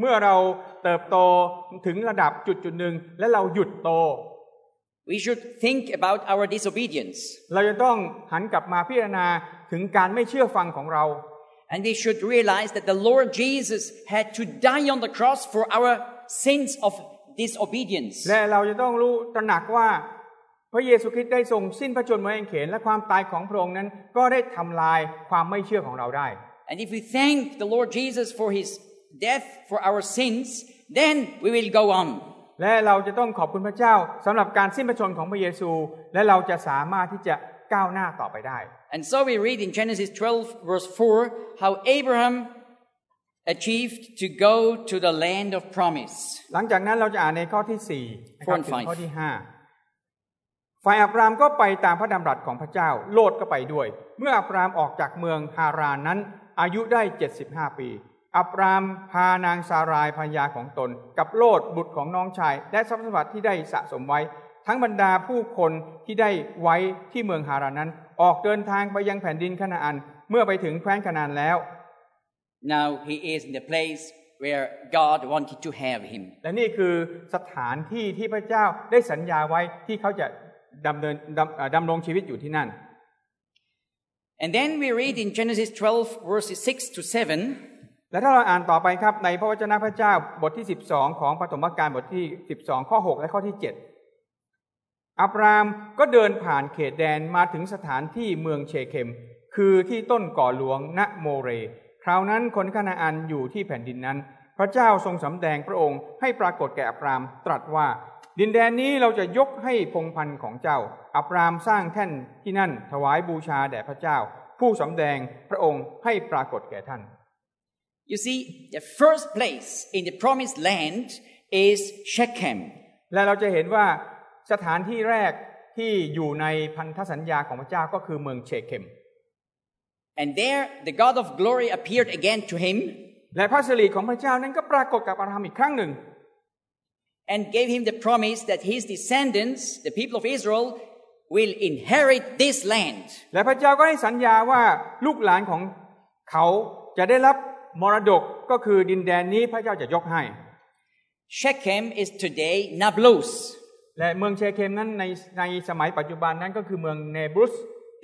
เมื่อเราเติบโตถึงระดับจุดจุดหนึ่งและเราหยุดโต we should think about our disobedience. เราจะต้องหันกลับมาพิจารณาถึงการไม่เชื่อฟังของเรา And we should realize that the Lord Jesus had to die on the cross for our sins of disobedience. และเราจะต้องรู้ตระหนักว่าพระเยซูคริสต์ได้ทรงสิ้นพระชนม์ไว้เขนและความตายของพระองค์นั้นก็ได้ทำลายความไม่เชื่อของเราได้ And if we thank the Lord Jesus for his death for our sins, then we will go on. และเราจะต้องขอบคุณพระเจ้าสำหรับการสิ้นพระชนม์ของพระเยซู และเราจะสามารถที่จะ ก้าวหน้าต่อไปได้ And so we read in Genesis 12, verse 4, how Abraham achieved to go to the land of promise. หลังจากนั้นเราจะอ่านในข้อที่สี่นะค Four รับ and ถึง five ข้อที่ห้าฝ่ายอับรามก็ไปตามพระดำรัสของพระเจ้า โลดก็ไปด้วย เมื่ออับรามออกจากเมืองฮารานนั้น อายุได้ 75 ปีอับรามพานางซารายภรรยาของตน กับโลดบุตรของน้องชาย และทรัพย์สมบัติที่ได้สะสมไว้ ทั้งบรรดาผู้คนที่ได้ไว้ที่เมืองฮารานนั้น ออกเดินทางไปยังแผ่นดินคณาอัน เมื่อไปถึงแคว้นคณาอันแล้ว Now he is in the place where God wanted to have him. และนี่คือสถานที่ที่พระเจ้าได้สัญญาไว้ที่เขาจะดำเนินดำเอ่อดำรงชีวิตอยู่ที่นั่น And then we read in Genesis 12, verses 6 to 7, และถ้าเราอ่านต่อไปครับในพระวจนะพระเจ้าบทที่ 12 ของปฐมกาลบทที่ 12 ข้อ 6 และข้อที่ 7 อับรามก็เดินผ่านเขตแดนมาถึงสถานที่เมืองเชเคม คือที่ต้นก่อหลวงณโมเร คราวนั้นคนคณาอันอยู่ที่แผ่นดินนั้น พระเจ้าทรงสำแดงพระองค์ให้ปรากฏแก่อับรามตรัสว่า ดินแดนนี้เราจะยกให้พงพันธ์ของเจ้า อับรามสร้างแท่นที่นั่นถวายบูชาแด่พระเจ้า ผู้สำแดงพระองค์ให้ปรากฏแก่ท่าน you see, the first place in the promised land is Shechem. และเราจะเห็นว่า สถานที่แรกที่อยู่ในพันธสัญญาของพระเจ้าก็คือเมืองเชเคม And there the God of glory appeared again to him และพระสิริของพระเจ้านั้นก็ปรากฏกับอับราฮัมอีกครั้งหนึ่ง and gave him the promise that his descendants, the people of Israel, will inherit this land. และพระเจ้าก็ให้สัญญาว่าลูกหลานของเขาจะได้รับมรดกก็คือดินแดนนี้พระเจ้าจะยกให้ Shechem is today Nablus. และเมืองเชเคมนั้นในในสมัยปัจจุบันนั้นก็คือเมืองเนบรุส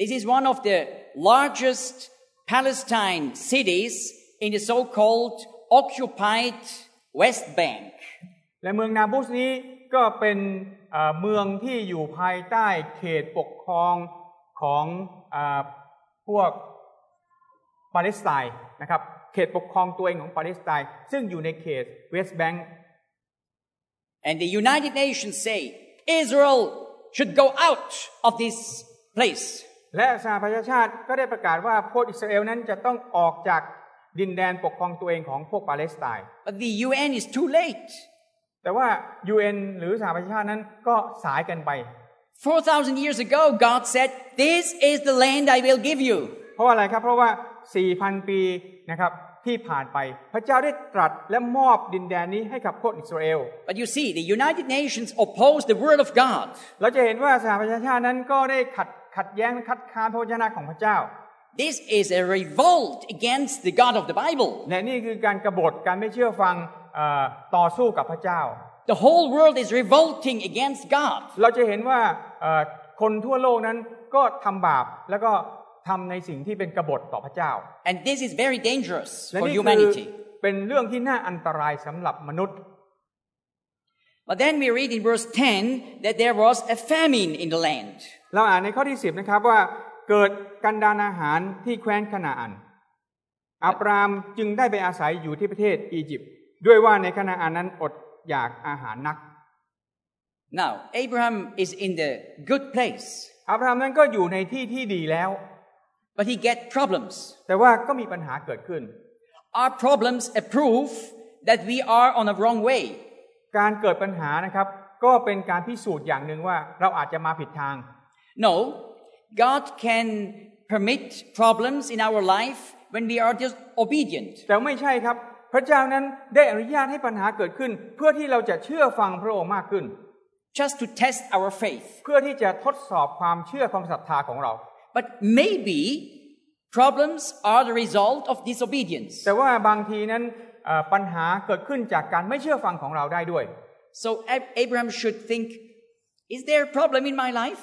This is one of the largest Palestine cities in the so-called occupied West Bank. และเมืองนาบุสนี้ก็เป็นเอ่อเมืองที่อยู่ภายใต้เขตปกครองของอาพวกปาเลสไตน์นะครับ เขตปกครองตัวเองของปาเลสไตน์ซึ่งอยู่ในเขตเวสต์แบงก์ And the United Nations say Israel should go out of this place. และสหประชาชาติก็ได้ประกาศว่าพวกอิสราเอลนั้นจะต้องออกจากดินแดนปกครองตัวเองของพวกปาเลสไตน์ But the UN is too late. แต่ว่า UN หรือสหประชาชาตินั้นก็สายเกันไป 4,000 years ago, God said, This is the land I will give you. เพราะว่าอะไรครับเพราะว่า 4,000 ปีนะครับ ที่ผ่านไปพระเจ้าได้ตรัสและมอบดินแดนนี้ให้กับคนอิสราเอล But you see, the United Nations oppose the word of God. เราจะเห็นว่าสหประชาชาตินั้นก็ได้ขัดขัดแย้งคัดค้านพระวจนะของพระเจ้า This is a revolt against the God of the Bible. และนี่คือการกรบฏการไม่เชื่อฟังเเอ่อต่อสู้กับพระเจ้า The whole world is revolting against God. เราจะเห็นว่าเอ่อคนทั่วโลกนั้นก็ทำบาปแล้วก็ ทำในสิ่งที่เป็นกบฏต่อพระเจ้า And this is very dangerous และ for นี่คือ humanity. เป็นเรื่องที่น่าอันตรายสำหรับมนุษย์ But then we read in verse 10 that there was a famine in the land. เราอ่านในข้อที่ 10 นะครับว่าเกิดกันดานอาหารที่แคว้นคณาอัน อับรามจึงได้ไปอาศัยอยู่ที่ประเทศอียิปต์ด้วยว่าในคณาอันนั้นอดอยากอาหารนัก Now, Abraham is in the good place, อับรามนั้นก็อยู่ในที่ที่ดีแล้ว but he get problems. แต่ว่าก็มีปัญหาเกิดขึ้น Are problems a proof that we are on a wrong way? การเกิดปัญหานะครับ ก็เป็นการพิสูจน์อย่างหนึ่งว่าเราอาจจะมาผิดทาง No, God can permit problems in our life when we are disobedient. แต่ไม่ใช่ครับ พระเจ้านั้นได้อนุญาตให้ปัญหาเกิดขึ้น เพื่อที่เราจะเชื่อฟังพระองค์มากขึ้น just to test our faith. เพื่อที่จะทดสอบความเชื่อความศรัทธาของเรา But maybe problems are the result of disobedience. แต่ว่าบางทีนั้นเอ่อปัญหาเกิดขึ้นจากการไม่เชื่อฟังของเราได้ด้วย So Ab- Abraham should think, is there a problem in my life?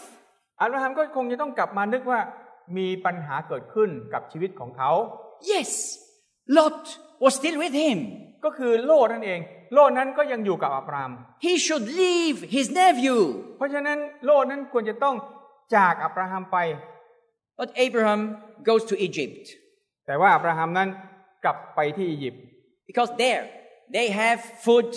อับราฮัมก็คงจะต้องกลับมานึกว่ามีปัญหาเกิดขึ้นกับชีวิตของเขา Yes, Lot was still with him. ก็คือโลดนั่นเอง โลดนั้นก็ยังอยู่กับอับราม He should leave his nephew. เพราะฉะนั้นโลดนั้นควรจะต้องจากอับราฮัมไป But Abraham goes to Egypt แต่ว่าอับราฮัมนั้นกลับไปที่อียิปต์ because there they have food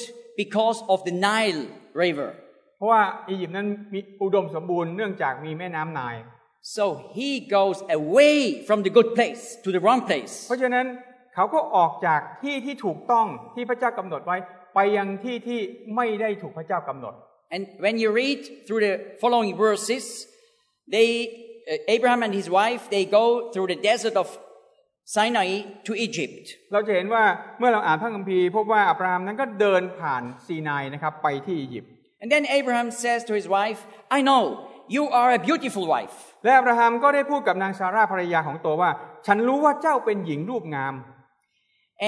because of the Nile River. เพราะว่าอียิปต์นั้นมีอุดมสมบูรณ์เนื่องจากมีแม่น้ำไนาย So he goes away from the good place to the wrong place. เพราะฉะนั้นเขาก็ออกจากที่ที่ถูกต้องที่พระเจ้ากำหนดไว้ ไปยังที่ที่ไม่ได้ถูกพระเจ้ากำหนด And when you read through the following verses, they, uh, Abraham and his wife, they go through the desert of Sinai to Egypt. เราจะเห็นว่าเมื่อเราอ่านพระคัมภีร์พบว่าอับราฮัมนั้นก็เดินผ่านซีนายนะครับไปที่อียิปต์ And then Abraham says to his wife, I know you are a beautiful wife. และอับราฮัมก็ได้พูดกับนางซาร่าภรรยาของตัวว่า ฉันรู้ว่าเจ้าเป็นหญิงรูปงาม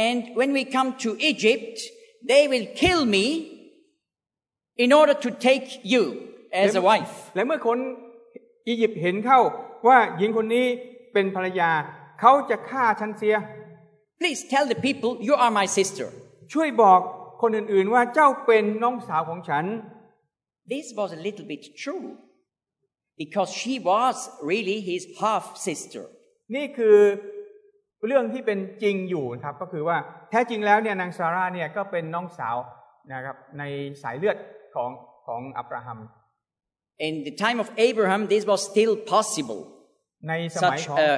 And when we come to Egypt, they will kill me in order to take you as a wife. และเมื่อคน อียิปต์เห็นเข้าว่าหญิงคนนี้เป็นภรรยา เขาจะฆ่าฉันเสีย Please tell the people you are my sister. ช่วยบอกคนอื่นๆว่าเจ้าเป็นน้องสาวของฉัน This was a little bit true because she was really his half sister. นี่คือเรื่องที่เป็นจริงอยู่นะครับ ก็คือว่าแท้จริงแล้วเนี่ยนางซาร่าเนี่ยก็เป็นน้องสาวนะครับในสายเลือดของของอับราฮัม In the time of Abraham, this was still possible, ในสมัย such ของ a,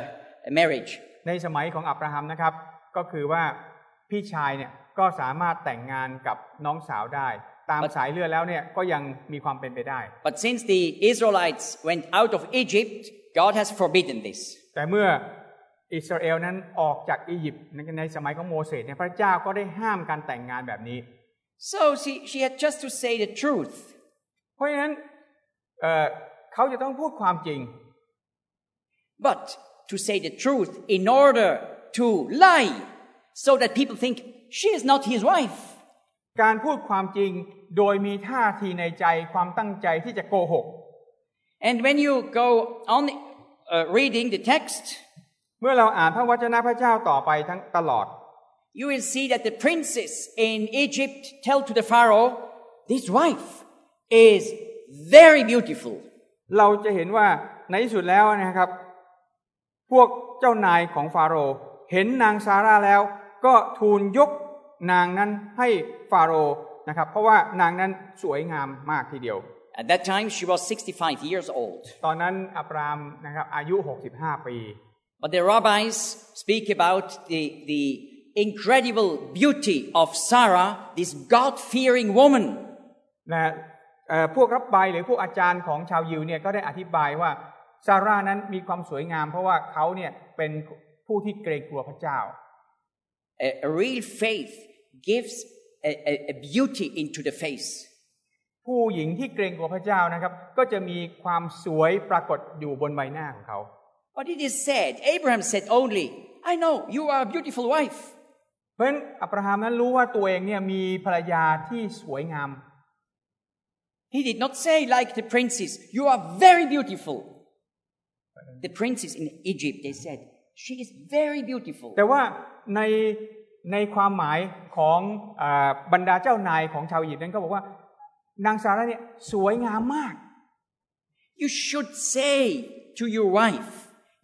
a marriage. ในสมัยของอับราฮัมนะครับ ก็คือว่าพี่ชายเนี่ยก็สามารถแต่งงานกับน้องสาวได้ ตามสายเลือดแล้วเนี่ยก็ยังมีความเป็นไปได้ But since the Israelites went out of Egypt, God has forbidden this. แต่เมื่ออิสราเอลนั้นออกจากอียิปต์ในในสมัยของโมเสสเนี่ยพระเจ้าก็ได้ห้ามการแต่งงานแบบนี้ So she, she had just to say the truth. เพราะฉะนั้น เอ่อเขาจะต้องพูดความจริง But to say the truth in order to lie so that people think she is not his wife. การพูดความจริงโดยมีท่าทีในใจความตั้งใจที่จะโกหก And when you go on uh, reading the text, เมื่อเราอ่านพระวจนะพระเจ้าต่อไปทั้งตลอด you will see that the princess in Egypt tell to the Pharaoh, this wife is very beautiful. เราจะเห็นว่าในที่สุดแล้วนะครับ พวกเจ้านายของฟาโรห์เห็นนางซาร่าแล้ว ก็ทูลยกนางนั้นให้ฟาโรห์นะครับ เพราะว่านางนั้นสวยงามมากทีเดียว At that time, she was 65 years old. ตอนนั้นอับรามนะครับอายุ 65 ปี But the rabbis speak about the, the incredible beauty of Sarah, this God fearing woman. นะเอ่อ พวกรับใบหรือพวกอาจารย์ของชาวยิวเนี่ยก็ได้อธิบายว่าซาร่านั้นมีความสวยงาม เพราะว่าเขาเนี่ยเป็นผู้ที่เกรงกลัวพระเจ้า A, a real faith gives a, a, a beauty into the face. ผู้หญิงที่เกรงกลัวพระเจ้านะครับ ก็จะมีความสวยปรากฏอยู่บนใบหน้าของเขา But it is said, Abraham said only, I know you are a beautiful wife. ราะฉะนั้นอับราฮัมนั้นรู้ว่าตัวเองเนี่ยมีภรรยาที่สวยงาม He did not say like the princess, you are very beautiful. The princess in Egypt, they said, she is very beautiful. แต่ว่าในในความหมายของอาบรรดาเจ้านายของชาวอียิปต์นั้นก็บอกว่านางซาร่าเนี่ยสวยงามมาก You should say to your wife,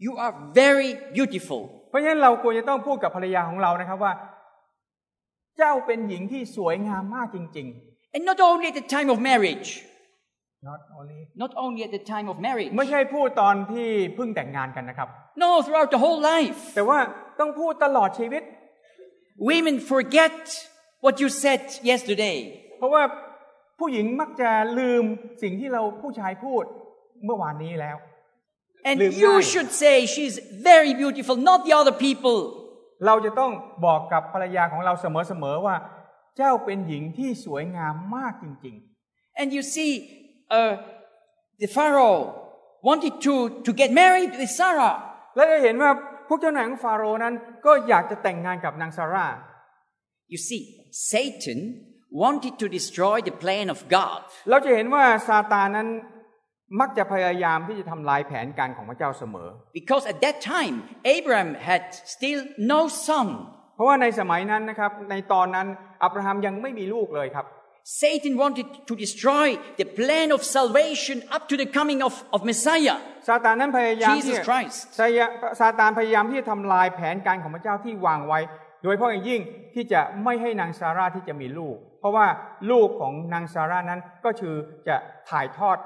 you are very beautiful. เพราะฉะนั้นเราควรจะต้องพูดกับภรรยาของเรานะครับว่า เจ้าเป็นหญิงที่สวยงามมากจริง And not only at the time of marriage, ๆ Not only not only at the time of marriage. ไม่ใช่พูดตอนที่เพิ่งแต่งงานกันนะครับ No, throughout the whole life. แต่ว่าต้องพูดตลอดชีวิต Women forget what you said yesterday. เพราะว่าผู้หญิงมักจะลืมสิ่งที่เราผู้ชายพูดเมื่อวานนี้แล้ว And Live you life. should say she's very beautiful, not the other people. เราจะต้องบอกกับภรรยาของเราเสมอๆว่า เจ้าเป็นหญิงที่สวยงามมากจริง And you see, uh, the Pharaoh wanted to, to get married with Sarah. ๆและจะเห็นว่าพวกเจ้านายของฟาโรห์นั้นก็อยากจะแต่งงานกับนางซาร่า You see, Satan wanted to destroy the plan of God. เราจะเห็นว่าซาตานนั้นมักจะพยายามที่จะทำลายแผนการของพระเจ้าเสมอ Because at that time, Abraham had still no son. เพราะว่าในสมัยนั้นนะครับในตอนนั้นอับราฮัมยังไม่มีลูกเลยครับ Satan wanted to destroy the plan of salvation up to the coming of, of Messiah. ซาตานนั้นพยายามที่ Jesus Christ ซายะซาตานพยายามที่จะทำลายแผนการของพระเจ้าที่วางไว้ โดยเฉพาะอย่างยิ่งที่จะไม่ให้นางซาร่าที่จะมีลูก เพราะว่าลูกของนางซาร่านั้นก็คือจะถ่ายทอด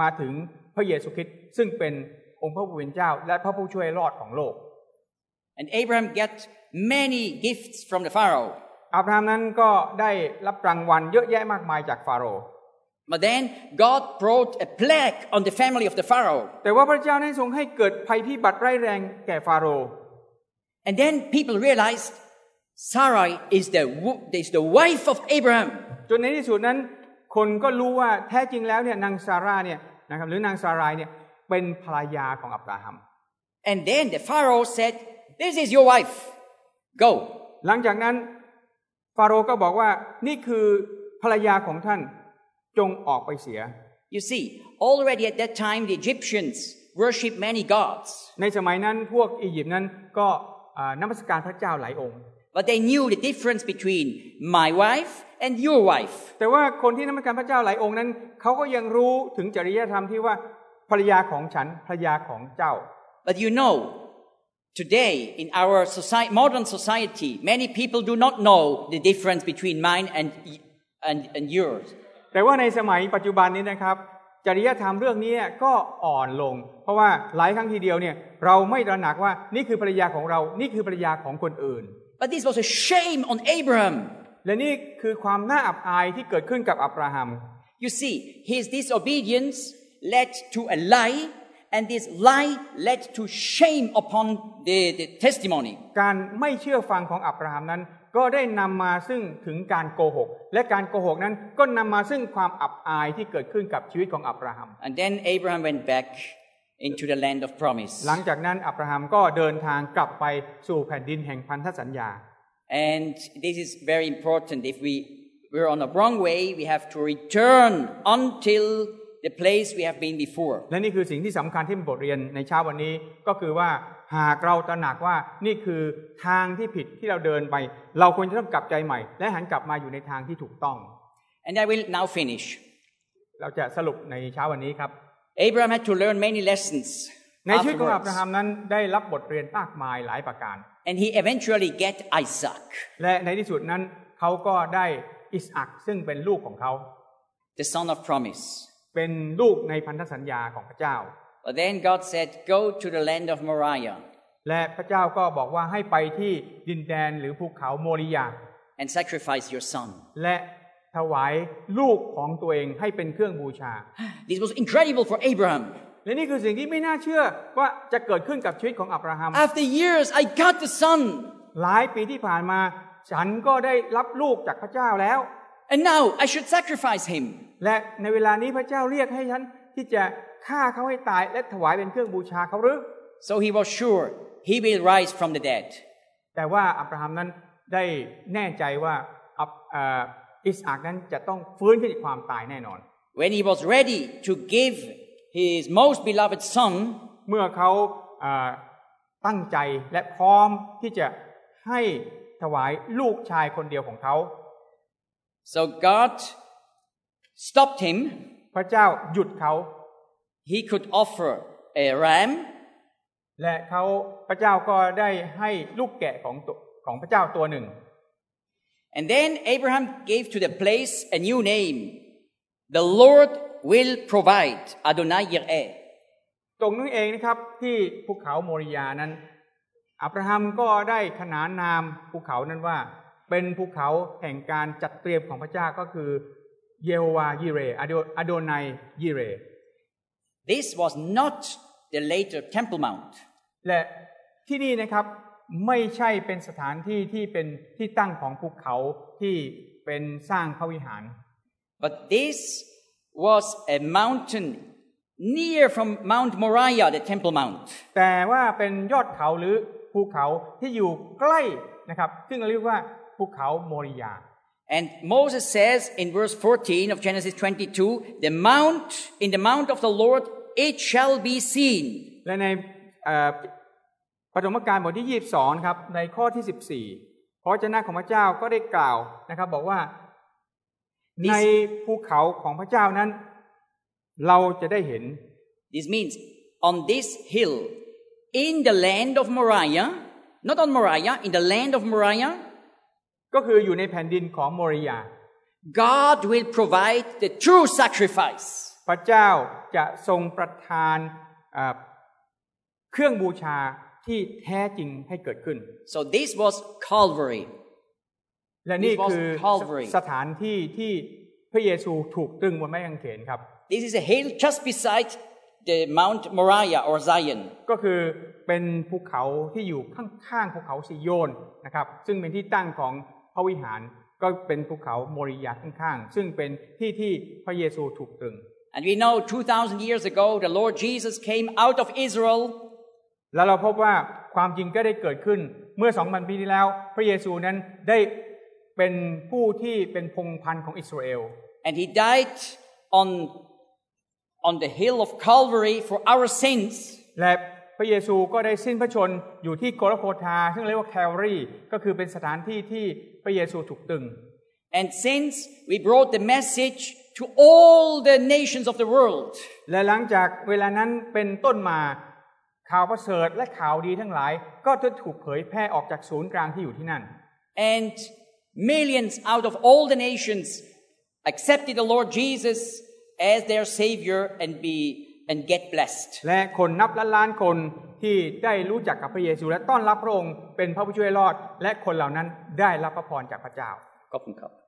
มาถึงพระเยซูคริสต์ซึ่งเป็นองค์พระผู้เป็นเจ้า และพระผู้ช่วยรอดของโลก And Abraham get many gifts from the Pharaoh. อับราฮัมนั้นก็ได้รับรางวัลเยอะแยะมากมายจากฟาโรห์ But then God brought a plague on the family of the Pharaoh. แต่ว่าพระเจ้าได้ทรงให้เกิดภัยพิบัติร้ายแรงแก่ฟาโรห์ And then people realized Sarai is the, wo- is the wife of Abraham. จนในที่สุดนั้น คนก็รู้ว่าแท้จริงแล้วเนี่ยนางซาร่าเนี่ยนะครับหรือนางซารายเนี่ยเป็นภรรยาของอับราฮัม And then the Pharaoh said, This is your wife. Go. หลังจากนั้น ฟาโรห์ก็บอกว่านี่คือภรรยาของท่านจงออกไปเสีย You see, already at that time, the Egyptians worshipped many gods. ในสมัยนั้นพวกอียิปต์นั้นก็อ่านมัสการพระเจ้าหลายองค์ But they knew the difference between my wife and your wife. แต่ว่าคนที่นมัสการพระเจ้าหลายองค์นั้นเขาก็ยังรู้ถึงจริยธรรมที่ว่าภรรยาของฉันภรรยาของเจ้า But you know, today in our society, modern society, many people do not know the difference between mine and, y- and, and yours. แต่ว่าในสมัยปัจจุบันนี้นะครับ จริยธรรมเรื่องนี้ก็อ่อนลง เพราะว่าหลายครั้งทีเดียวเนี่ยเราไม่ตระหนักว่านี่คือภรรยาของเรา นี่คือภรรยาของคนอื่น But this was a shame on Abraham. และนี่คือความน่าอับอายที่เกิดขึ้นกับอับราฮัม You see, his disobedience led to a lie, and this lie led to shame upon the, the testimony. การไม่เชื่อฟังของอับราฮัมนั้น ก็ได้นำมาซึ่งถึงการโกหก และการโกหกนั้นก็นำมาซึ่งความอับอายที่เกิดขึ้นกับชีวิตของอับราฮัม And then Abraham went back into the land of promise. หลังจากนั้นอับราฮัมก็เดินทางกลับไปสู่แผ่นดินแห่งพันธสัญญา And this is very important. If we, we're on a wrong way, we have to return until the place we have been before. และนี่คือสิ่งที่สำคัญที่เป็นบทเรียนในเช้าวันนี้ก็คือว่าหากเราตระหนักว่านี่คือทางที่ผิดที่เราเดินไป เราควรจะต้องกลับใจใหม่ และหันกลับมาอยู่ในทางที่ถูกต้อง And I will now finish. เราจะสรุปในเช้าวันนี้ครับ Abraham had to learn many lessons ในชีวิตของอับรา afterwards. ฮัมนั้นได้รับบทเรียนมากมายหลายประการ And he eventually get Isaac, และในที่สุดนั้นเขาก็ได้อิสอักซึ่งเป็นลูกของเขา the son of promise. เป็นลูกในพันธสัญญาของพระเจ้า But then God said, Go to the land of Moriah และพระเจ้าก็บอกว่าให้ไปที่ดินแดนหรือภูเขาโมริยา and sacrifice your son. และถวายลูกของตัวเองให้เป็นเครื่องบูชา This was incredible for Abraham. และนี่คือสิ่งที่ไม่น่าเชื่อว่าจะเกิดขึ้นกับชีวิตของอับราฮัม After years, I got the son. หลายปีที่ผ่านมา ฉันก็ได้รับลูกจากพระเจ้าแล้ว And now I should sacrifice him. และในเวลานี้พระเจ้าเรียกให้ฉันที่จะฆ่าเขาให้ตายและถวายเป็นเครื่องบูชาเขาหรือ So he was sure he will rise from the dead. แต่ว่าอับราฮัมนั้นได้แน่ใจว่าอับอ่าอิสอักนั้นจะต้องฟื้นขึ้นจากความตายแน่นอน When he was ready to give his most beloved son, เมื่อเขาอ่าตั้งใจและพร้อมที่จะให้ถวายลูกชายคนเดียวของเขา so God stopped him. พระเจ้าหยุดเขา He could offer a ram และเขาพระเจ้าก็ได้ให้ลูกแกะของตัวของพระเจ้าตัวหนึ่ง And then Abraham gave to the place a new name. The Lord will provide. Adonai Yireh. ตรงนั้นเองนะครับที่ภูเขาโมริยานั้นอับราฮัมก็ได้ขนานนามภูเขานั้นว่า เป็นภูเขาแห่งการจัดเตรียมของพระเจ้าก็คือ เยโฮวายิเรอโดอโดไนยิเร This was not the later Temple Mount. และที่นี่นะครับไม่ใช่เป็นสถานที่ที่เป็นที่ตั้งของภูเขาที่เป็นสร้างพระวิหาร But this was a mountain near from Mount Moriah, the Temple Mount. แต่ว่าเป็นยอดเขาหรือภูเขาที่อยู่ใกล้นะครับ ซึ่งเราเรียกว่าภูเขาโมริยา And Moses says in verse 14 of Genesis 22, the mount, in the mount of the Lord, it shall be seen. และในเอ่อปฐมกาลบทที่ 22 ครับ ในข้อที่ 14พระเจ้าของพระเจ้าก็ได้กล่าวนะครับ บอกว่า This- ในภูเขาของพระเจ้านั้น เราจะได้เห็น This means on this hill, in the land of Moriah, not on Moriah, in the land of Moriah, ก็คืออยู่ในแผ่นดินของโมริยา God will provide the true sacrifice. พระเจ้าจะทรงประทานเอ่อเครื่องบูชาที่แท้จริงให้เกิดขึ้น So this was Calvary. และนี่ This was คือ Calvary สถานที่ที่พระเยซูถูกตรึงบนไม้กางเขนครับ This is a hill just beside the Mount Moriah or Zion. ก็คือเป็นภูเขาที่อยู่ข้างๆภูเขาซิโยนนะครับ ซึ่งเป็นที่ตั้งของ พระวิหารก็เป็นภูเขาโมริยาข้างๆ ซึ่งเป็นที่ที่พระเยซูถูกตรึง And we know 2,000 years ago, the Lord Jesus came out of Israel แล้วเราพบว่าความจริงก็ได้เกิดขึ้นเมื่อ 2,000 ปีที่แล้ว พระเยซูนั้นได้เป็นผู้ที่เป็นพงศ์พันธุ์ของอิสราเอล and he died on, on the hill of Calvary for our sins. และ พระเยซูก็ได้สิ้นพระชนม์อยู่ที่โกลโคธาซึ่งเรียกว่าแคลวารีก็คือเป็นสถานที่ที่พระเยซูถูกตรึง And since we brought the message to all the nations of the world, และหลังจากเวลานั้นเป็นต้นมาข่าวประเสริฐและข่าวดีทั้งหลาย ก็จะถูกเผยแพร่ออกจากศูนย์กลางที่อยู่ที่นั่น and millions out of all the nations accepted the Lord Jesus as their Savior and be and get blessed. และคนนับล้านล้านๆคนที่ได้รู้จักกับพระเยซู และต้อนรับพระองค์เป็นพระผู้ช่วยรอด และคนเหล่านั้นได้รับพระพรจากพระเจ้า Koppenkopf.